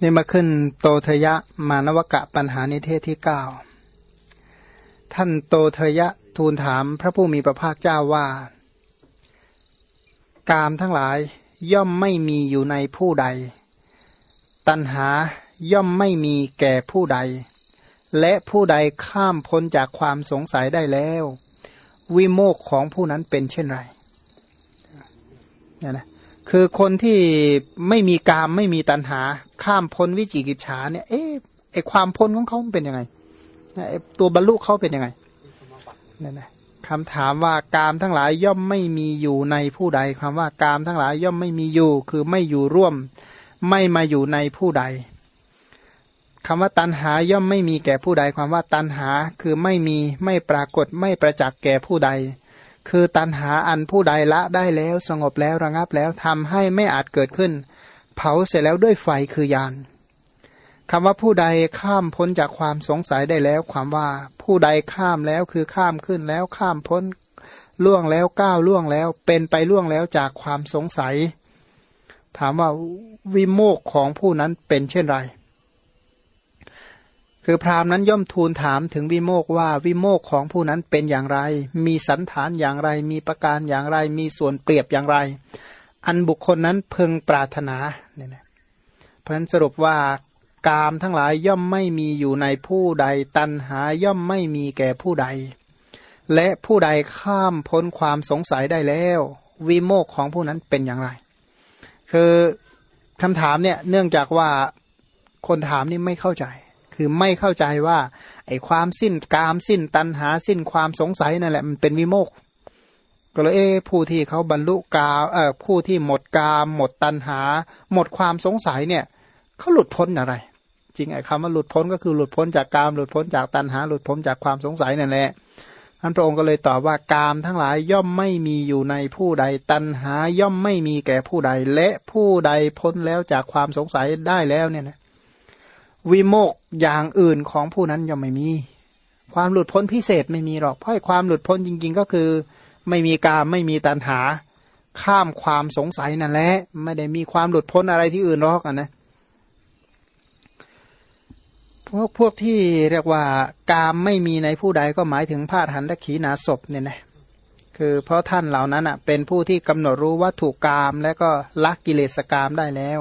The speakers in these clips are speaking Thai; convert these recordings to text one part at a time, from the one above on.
นี่มาขึ้นโตเทยะมานวกะปัญหานิเทศที่เก้าท่านโตเทยะทูลถามพระผู้มีพระภาคเจ้าว่า กามทั้งหลายย่อมไม่มีอยู่ในผู้ใด ตัณหาย่อมไม่มีแก่ผู้ใด และผู้ใดข้ามพ้นจากความสงสัยได้แล้ว วิโมกของผู้นั้นเป็นเช่นไรเนี่ยนะ คือคนที่ไม่มีกามไม่มีตัณหา ข้ามพ้นวิจิกิจฉาเนี่ย เอ๊ะไอความพ้นของเขาเป็นยังไงไอตัวบรรลุเขาเป็นยังไงนั่นนะคำถามว่ากามทั้งหลายย่อมไม่มีอยู่ในผู้ใดคำว่ากามทั้งหลายย่อมไม่มีอยู่ คือไม่อยู่ร่วม ไม่มาอยู่ในผู้ใดคำว่าตันหาย่อมไม่มีแก่ผู้ใดความว่าตันหาคือไม่มีไม่ปรากฏไม่ประจักษ์แก่ผู้ใด คือตันหาอันผู้ใดละได้แล้วสงบแล้วระงับแล้วทำให้ไม่อาจเกิดขึ้น เผาเสร็จแล้วด้วยไฟคือยานคำว่าผู้ใดข้ามพ้นจากความสงสัยได้แล้ว ความว่าผู้ใดข้ามแล้วคือข้ามขึ้นแล้วข้ามพ้นล่วงแล้วก้าวล่วงแล้ว เป็นไปล่วงแล้วจากความสงสัย ถามว่าวิโมกของผู้นั้นเป็นเช่นไร คือพราหมณ์นั้นย่อมทูลถามถึงวิโมกว่าวิโมกของผู้นั้นเป็นอย่างไร มีสันฐานอย่างไร มีประการอย่างไร มีส่วนเปรียบอย่างไร อันบุคคลนั้นพึงปรารถนาเนี่ยนะเพราะฉะนั้นสรุปว่ากามทั้งหลายย่อมไม่มีอยู่ในผู้ใด ตันหาย่อมไม่มีแก่ผู้ใด และผู้ใดข้ามพ้นความสงสัยได้แล้ว วิโมกของผู้นั้นเป็นอย่างไร คือคำถามเนี่ยเนื่องจากว่าคนถามนี่ไม่เข้าใจ คือไม่เข้าใจว่า ไอ้ความสิ้นกามสิ้นตันหาสิ้นความสงสัยนั่นแหละมันเป็นวิโมกก็เลยเอ้ผู้ที่เขาบรรลุกาเอ่อผู้ที่หมดกามหมดตันหา หมดความสงสัยเนี่ยเขาหลุดพ้นอะไร จริงไอ้คำว่าหลุดพ้นก็คือหลุดพ้นจากกามหลุดพ้นจากตันหา หลุดพ้นจากความสงสัยนั่นแหละท่านพระองค์ก็เลยตอบว่ากามทั้งหลายย่อมไม่มีอยู่ในผู้ใด ตันหาย่อมไม่มีแก่ผู้ใด และผู้ใดพ้นแล้วจากความสงสัยได้แล้วเนี่ยนะ วิโมกอย่างอื่นของผู้นั้นย่อมไม่มี ความหลุดพ้นพิเศษไม่มีหรอกเพราะความหลุดพ้นจริง ๆ ก็คือ ไม่มีกามไม่มีตัณหา ข้ามความสงสัยนั่นแหละไม่ได้มีความหลุดพ้นอะไรที่อื่นหรอกนะพวกพวกที่เรียกว่ากามไม่มีในผู้ใดก็หมายถึงพาดหันตะขีนาศพเนี่ยนะคือเพราะท่านเหล่านั้นอะเป็นผู้ที่กำหนดรู้วัตถุกามและก็ละกิเลสกามได้แล้ว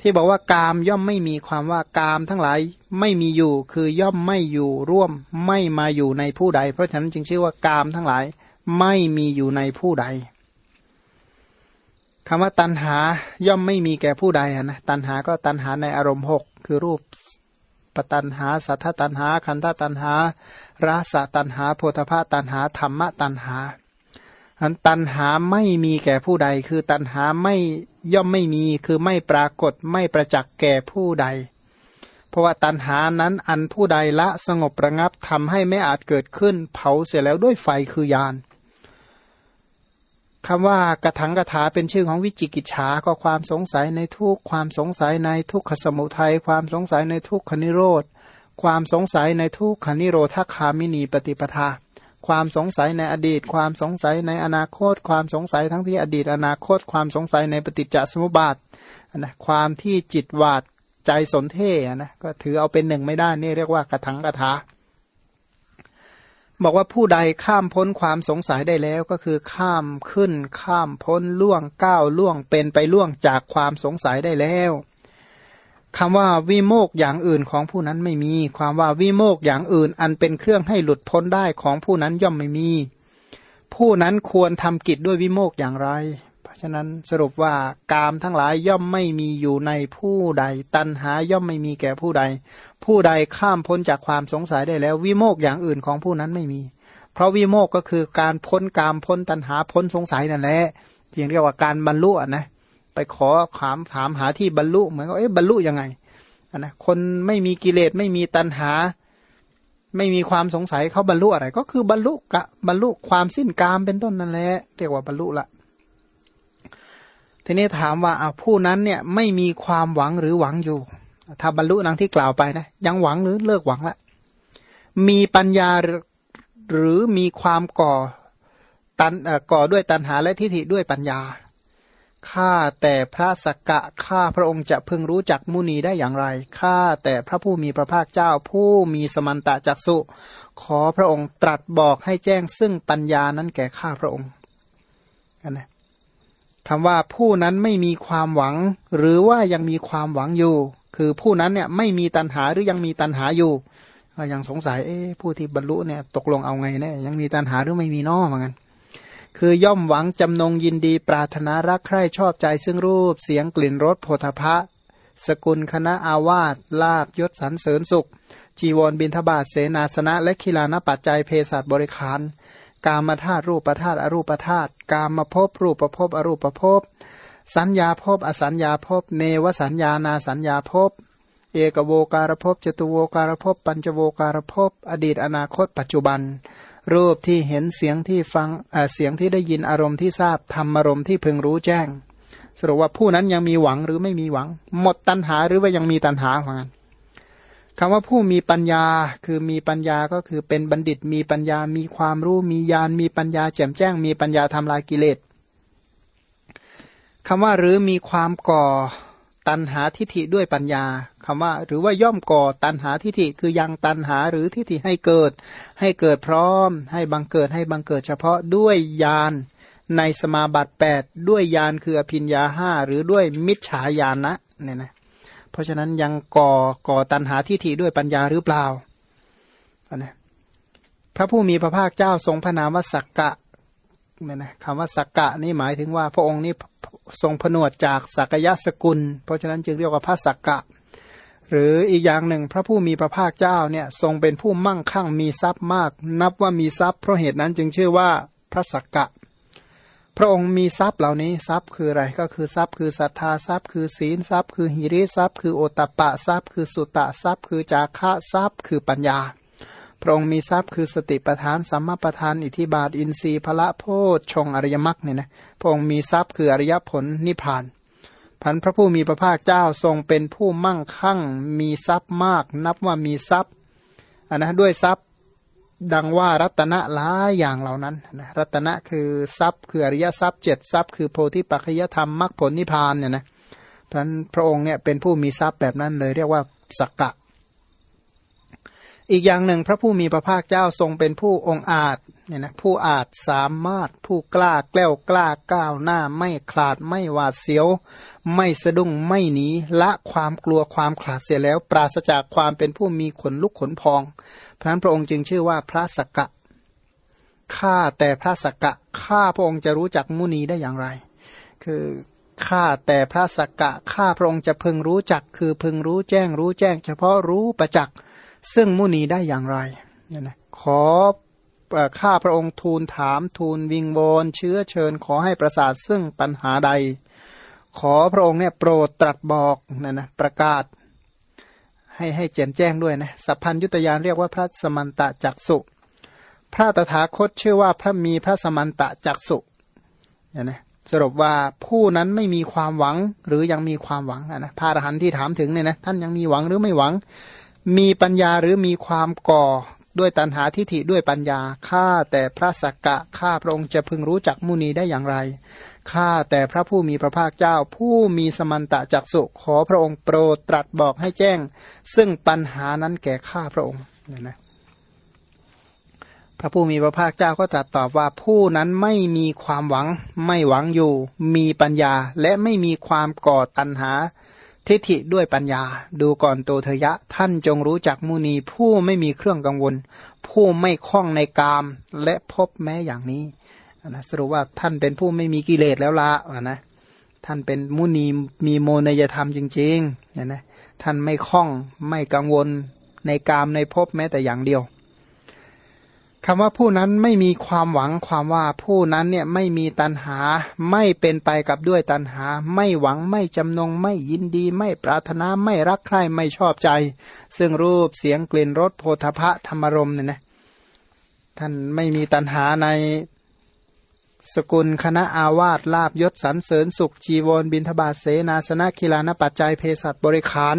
ที่บอกว่ากามย่อมไม่มีความว่ากามทั้งหลายไม่มีอยู่คือย่อมไม่อยู่ร่วมไม่มาอยู่ในผู้ใด เพราะฉะนั้นจึงชื่อว่ากามทั้งหลายไม่มีอยู่ในผู้ใดคำว่าตันหาย่อมไม่มีแก่ผู้ใดนะตันหาก็ตันหาในอารมณ์หกคือรูปปตันหา สัทธตันหา คันธตันหา ราสตันหา โพธพาตันหา ธรรมตันหา อันตันหาไม่มีแก่ผู้ใด คือตันหาไม่ย่อมไม่มีคือไม่ปรากฏไม่ประจักษ์แก่ผู้ใด เพราะว่าตันหานั้นอันผู้ใดละสงบระงับทำให้ไม่อาจเกิดขึ้น เผาเสียแล้วด้วยไฟคือยานคำว่ากระถังกระถาเป็นชื่อของวิจิกิจฉาก็ความสงสัยในทุกความสงสัยในทุกขสมุทัยความสงสัยในทุกขนิโรธ ความสงสัยในทุกขนิโรธคามินีปฏิปทา ความสงสัยในอดีต ความสงสัยในอนาคต ความสงสัยทั้งที่อดีต อนาคต ความสงสัยในปฏิจจสมุปบาทนะความที่จิตวาดใจสนเท่นะก็ถือเอาเป็นหนึ่งไม่ได้นี่เรียกว่ากระถังกระถาบอกว่าผู้ใดข้ามพ้นความสงสัยได้แล้วก็คือข้ามขึ้น ข้ามพ้นล่วงก้าวล่วงเป็นไปล่วงจากความสงสัยได้แล้ว คำว่าวิโมกอย่างอื่นของผู้นั้นไม่มี ความว่าวิโมกอย่างอื่น อันเป็นเครื่องให้หลุดพ้นได้ของผู้นั้นย่อมไม่มี ผู้นั้นควรทำกิจด้วยวิโมกอย่างไร เพราะฉะนั้นสรุปว่ากามทั้งหลายย่อมไม่มีอยู่ในผู้ใด ตัณหาย่อมไม่มีแก่ผู้ใด ผู้ใดข้ามพ้นจากความสงสัยได้แล้ว วิโมกอย่างอื่นของผู้นั้นไม่มี เพราะวิโมกก็คือการพ้นกามพ้นตัณหาพ้นสงสัยนั่นแหละที่เรียกว่าการบรรลุนะ ไปขอถามถามหาที่บรรลุเหมือนกับเอ๊ะบรรลุยังไงนะคนไม่มีกิเลสไม่มีตัณหา ไม่มีความสงสัยเขาบรรลุอะไร ก็คือบรรลุกะบรรลุความสิ้นกามเป็นต้นนั่นแหละเรียกว่าบรรลุละทีนี้ถามว่าเอาผู้นั้นเนี่ยไม่มีความหวังหรือหวังอยู่ ถ้าบรรลุนังที่กล่าวไปนะยังหวังหรือเลิกหวังละมีปัญญาหรือมีความก่อตันก่อด้วยตัณหาและทิฏฐิด้วยปัญญา ข้าแต่พระสกกะข้าพระองค์จะพึงรู้จักมุนีได้อย่างไรข้าแต่พระผู้มีพระภาคเจ้าผู้มีสมันตะจักสุขอพระองค์ตรัสบอกให้แจ้งซึ่งปัญญานั้นแก่ข้าพระองค์นะคำว่าผู้นั้นไม่มีความหวัง หรือว่ายังมีความหวังอยู่ คือผู้นั้นเนี่ยไม่มีตัณหาหรือยังมีตัณหาอยู่ยังสงสัยเอ๊ผู้ที่บรรลุเนี่ยตกลงเอาไงแน่ยังมีตัณหาหรือไม่มีน้อเหมือนกัน คือย่อมหวังจำนงยินดีปรารถนารักใคร่ชอบใจซึ่งรูปเสียงกลิ่นรสโพธพะ สกุลคณะอาวาสลาบยศสรรเสริญสุข จีวรบินทบาทเสนาสนะและคิลานปัจจัยเพศสัตบริขาร กามธาตุรูปธาตุอรูปธาตุกามภพรูปภพอรูปภพสัญญาภพอสัญญาภพเนวสัญญานาสัญญาภพเอกโวการภพจตุโวการภพปัญจโวการภพอดีตอนาคต ปัจจุบัน รูปที่เห็นเสียงที่ฟังเสียงที่ได้ยินอารมณ์ที่ทราบธรรมอารมณ์ที่พึงรู้แจ้ง สรุปว่าผู้นั้นยังมีหวังหรือไม่มีหวัง หมดตัณหาหรือว่ายังมีตัณหาเหมือนกันคำว่าผู้มีปัญญาคือมีปัญญาก็คือเป็นบัณฑิตมีปัญญา มีความรู้มีญาณมีปัญญา แจ่มแจ้ง มีปัญญาทำลายกิเลสคำว่าหรือมีความก่อ ตันหาทิฏฐิด้วยปัญญาคำว่า หรือว่าย่อมก่อตันหาทิฏฐิคือยังตันหาหรือทิฏฐิให้เกิด ให้เกิดพร้อม ให้บังเกิดให้บังเกิดเฉพาะด้วยยานในสมาบัติ 8 ด้วยยานคืออภิญญาห้าหรือด้วยมิจฉาญาณนะเนี่ยนะเพราะฉะนั้นยังก่อก่อตันหาทิฏฐิด้วยปัญญาหรือเปล่านะพระผู้มีพระภาคเจ้าทรงพระนามว่าสักกะ เนี่ยนะคำว่าสักกะนี่หมายถึงว่าพระองค์นี้ทรงผนวดจากสักยะสกุล เพราะฉะนั้นจึงเรียกว่าพระสักกะ หรืออีกอย่างหนึ่งพระผู้มีพระภาคเจ้าเนี่ยทรงเป็นผู้มั่งคั่งมีทรัพย์มาก นับว่ามีทรัพย์เพราะเหตุนั้นจึงชื่อว่าพระสักกะ พระองค์มีทรัพย์เหล่านี้ทรัพย์คืออะไรก็คือทรัพย์คือศรัทธาทรัพย์ คือศีลทรัพย์ คือหิริทรัพย์ คือโอตปะทรัพย์ คือสุตตะทรัพย์ คือจาคะทรัพย์ คือปัญญา พระองค์มีทรัพย์คือสติปทานสัมมาปทานอิทิบาท อินทรีย์พละโพชชงอริยมรรคเนี่ยนะพระองค์มีทรัพย์คืออริยผลนิพพานพันพระผู้มีพระภาคเจ้าทรงเป็นผู้มั่งคั่ง มีทรัพย์มาก นับว่ามีทรัพย์อันนะด้วยทรัพย์ดังว่ารัตนะหลายอย่างเหล่านั้นนะรัตนะคือทรัพย์คืออริยทรัพย์เจ็ดทรัพย์คือโพธิปัจจยธรรมมรรคผลนิพพานเนี่ยนะพันพระองค์เนี่ยเป็นผู้มีทรัพย์แบบนั้นเลยเรียกว่าสักกะ อีกอย่างหนึ่งพระผู้มีพระภาคเจ้าทรงเป็นผู้องอาจเนี่ยนะผู้อาจสามารถผู้กล้าแกล้วกล้าก้าวหน้าไม่ขลาดไม่หวาดเสียว ไม่สะดุ้งไม่หนีละความกลัวความขลาดเสียแล้ว ปราศจากความเป็นผู้มีขนลุกขนพอง เพราะนั้นพระองค์จึงชื่อว่าพระสกกะข้าแต่พระสกกะข้าพระองค์จะรู้จักมุนีได้อย่างไร คือข้าแต่พระสกกะข้าพระองค์จะพึงรู้จัก คือพึงรู้แจ้งรู้แจ้ง เฉพาะรู้ประจักษ์ ซึ่งมุนีได้อย่างไรเนี่ยนะขอข้าพระองค์ทูลถามทูลวิงโวนเชื้อเชิญขอให้ประสาทซึ่งปัญหาใด ขอพระองค์เนี่ยโปรดตรัสบอกนะนะประกาศ ให้ให้แจ่มแจ้งด้วยนะสัพพัญยุตยานเรียกว่าพระสมันตะจักสุพระตถาคตชื่อว่าพระมีพระสมันตะจักสุเนี่ยนะสรุปว่าผู้นั้นไม่มีความหวังหรือยังมีความหวังนะพระอรหันต์ที่ถามถึงเนี่ยนะท่านยังมีหวังหรือไม่หวัง มีปัญญาหรือมีความก่อด้วยตัณหาทิฏฐิด้วยปัญญาข้าแต่พระสักกะข้าพระองค์จะพึงรู้จักมุนีได้อย่างไรข้าแต่พระผู้มีพระภาคเจ้า ผู้มีสมันตะจักสุขอพระองค์โปรดตรัสบอกให้แจ้ง ซึ่งปัญหานั้นแก่ข้าพระองค์เนี่ยนะพระผู้มีพระภาคเจ้าก็ตรัสตอบว่าผู้นั้นไม่มีความหวัง ไม่หวังอยู่ มีปัญญาและไม่มีความก่อตัณหา ทิฏฐิด้วยปัญญา ดูก่อนโตเทยะ ท่านจงรู้จักมุนีผู้ไม่มีเครื่องกังวล ผู้ไม่คล้องในกาม และพบแม้อย่างนี้นะสรุปว่าท่านเป็นผู้ไม่มีกิเลสแล้วละนะท่านเป็นมุนีมีโมนยธรรมจริงๆนะนะท่านไม่คล้องไม่กังวลในกามในพบแม้แต่อย่างเดียว คำว่าผู้นั้นไม่มีความหวังความว่าผู้นั้นเนี่ยไม่มีตัณหาไม่เป็นไปกับด้วยตัณหา ไม่หวังไม่จำนงไม่ยินดี ไม่ปรารถนาไม่รักใคร่ไม่ชอบใจ ซึ่งรูปเสียงกลิ่นรสโพธพะธรรมรมเนี่ยนะท่านไม่มีตัณหาในสกุลคณะอาวาสลาบยศสรรเสริญสุขจีวรบินทบาทเสนาสนะกีฬานปัจจัยเพศัตบริขาร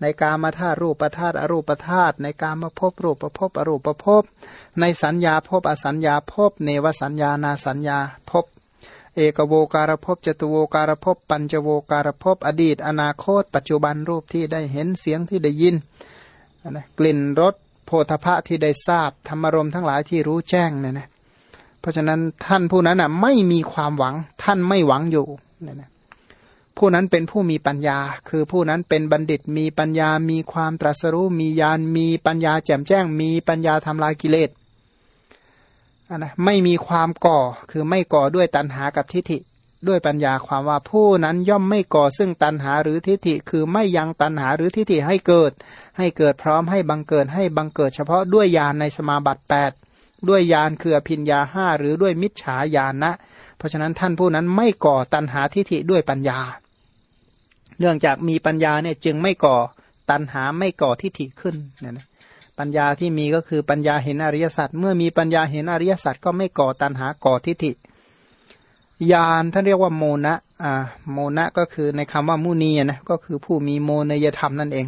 ในกามาธาตุรูปธาตุอรูปธาตุในกามาพบรูปภพอรูปภพในสัญญาภพอสัญญาภพเนวสัญญานาสัญญาภพเอกโวการภพจตุโวการภพปัญจโวการภพอดีต อนาคต ปัจจุบันรูปที่ได้เห็นเสียงที่ได้ยินนะกลิ่นรสโพธพะที่ได้ทราบธรรมรมทั้งหลายที่รู้แจ้งเนี่ยนะเพราะฉะนั้นท่านผู้นั้นอะไม่มีความหวังท่านไม่หวังอยู่เนี่ยนะ ผู้นั้นเป็นผู้มีปัญญา คือผู้นั้นเป็นบัณฑิตมีปัญญา มีความตรัสรู้ มีญาณ มีปัญญาแจ่มแจ้ง มีปัญญาทำลายกิเลสนะไม่มีความก่อ คือไม่ก่อด้วยตัณหากับทิฏฐิ ด้วยปัญญาความว่าผู้นั้นย่อมไม่ก่อซึ่งตัณหาหรือทิฏฐิ คือไม่ยังตัณหาหรือทิฏฐิให้เกิด ให้เกิดพร้อมให้บังเกิดให้บังเกิดเฉพาะด้วยญาณในสมาบัติ 8 ด้วยญาณคืออภิญญาห้าหรือด้วยมิจฉาญาณนะ เพราะฉะนั้นท่านผู้นั้นไม่ก่อตัณหาทิฏฐิด้วยปัญญา เนื่องจากมีปัญญาเนี่ยจึงไม่ก่อตัณหาไม่ก่อทิฏฐิขึ้นเนี่ยนะปัญญาที่มีก็คือปัญญาเห็นอริยสัจเมื่อมีปัญญาเห็นอริยสัจก็ไม่ก่อตัณหาก่อทิฏฐิญาณท่านเรียกว่าโมนะอ่าโมนะก็คือในคำว่ามุนีนะก็คือผู้มีโมเนยธรรมนั่นเอง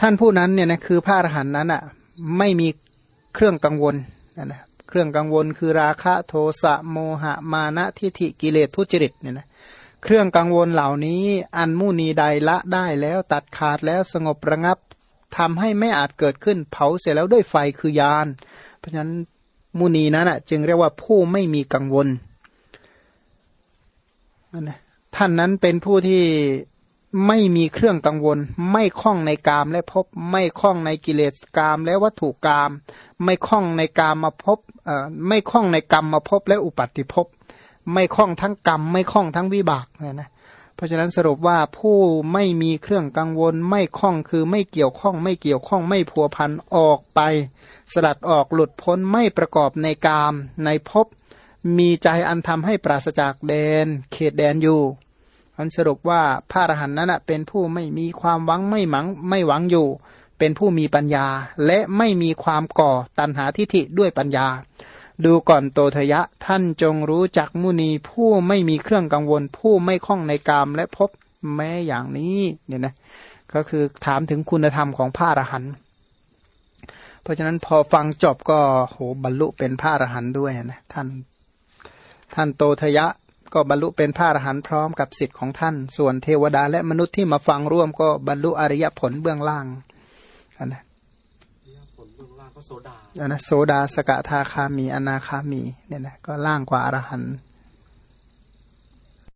ท่านผู้นั้นเนี่ยนะคือพระอรหันต์นั้นอะไม่มีเครื่องกังวลนะนะเครื่องกังวลคือราคะโทสะโมหะมานะทิฏฐิกิเลสทุจริตเนี่ยนะ เครื่องกังวลเหล่านี้อันมุนีใดละได้แล้วตัดขาดแล้วสงบระงับทำให้ไม่อาจเกิดขึ้นเผาเสร็จแล้วด้วยไฟคือยาน เพราะฉะนั้นมุนีนั้นอะจึงเรียกว่าผู้ไม่มีกังวลท่านนั้นเป็นผู้ที่ไม่มีเครื่องกังวล ไม่คล้องในกามและพบ ไม่คล้องในกิเลสกามและวัตถุกาม ไม่คล้องในกามมาพบไม่คล้องในกรรมมาพบและอุปัติภพ ไม่คล้องทั้งกรรม ไม่คล้องทั้งวิบากนะนะเพราะฉะนั้นสรุปว่าผู้ไม่มีเครื่องกังวล ไม่คล้องคือไม่เกี่ยวข้อง ไม่เกี่ยวข้องไม่พัวพันออกไป สลัดออกหลุดพ้นไม่ประกอบในกาม ในภพมีใจอันทำให้ปราศจากแดน เขตแดนอยู่อันสรุปว่าพระอรหันต์นั้นเป็นผู้ไม่มีความหวังไม่หมังไม่หวังอยู่ เป็นผู้มีปัญญา และไม่มีความก่อตันหาทิฐิด้วยปัญญา ดูก่อนโตทยะท่านจงรู้จักมุนีผู้ไม่มีเครื่องกังวล ผู้ไม่คล้องในกามและพบแม้อย่างนี้เนี่ยนะก็คือถามถึงคุณธรรมของพระอรหันต์เพราะฉะนั้นพอฟังจบก็โหบรรลุเป็นพระอรหันต์ด้วยนะท่าน ท่านโตทยะก็บรรลุเป็นพระอรหันต์พร้อมกับสิทธิ์ของท่าน ส่วนเทวดาและมนุษย์ที่มาฟังร่วมก็บรรลุอริยผลเบื้องล่างนะ โสดานะโซดาสกทาคามีอนาคามีเนี่ยนะก็ล่างกว่าอรหันต์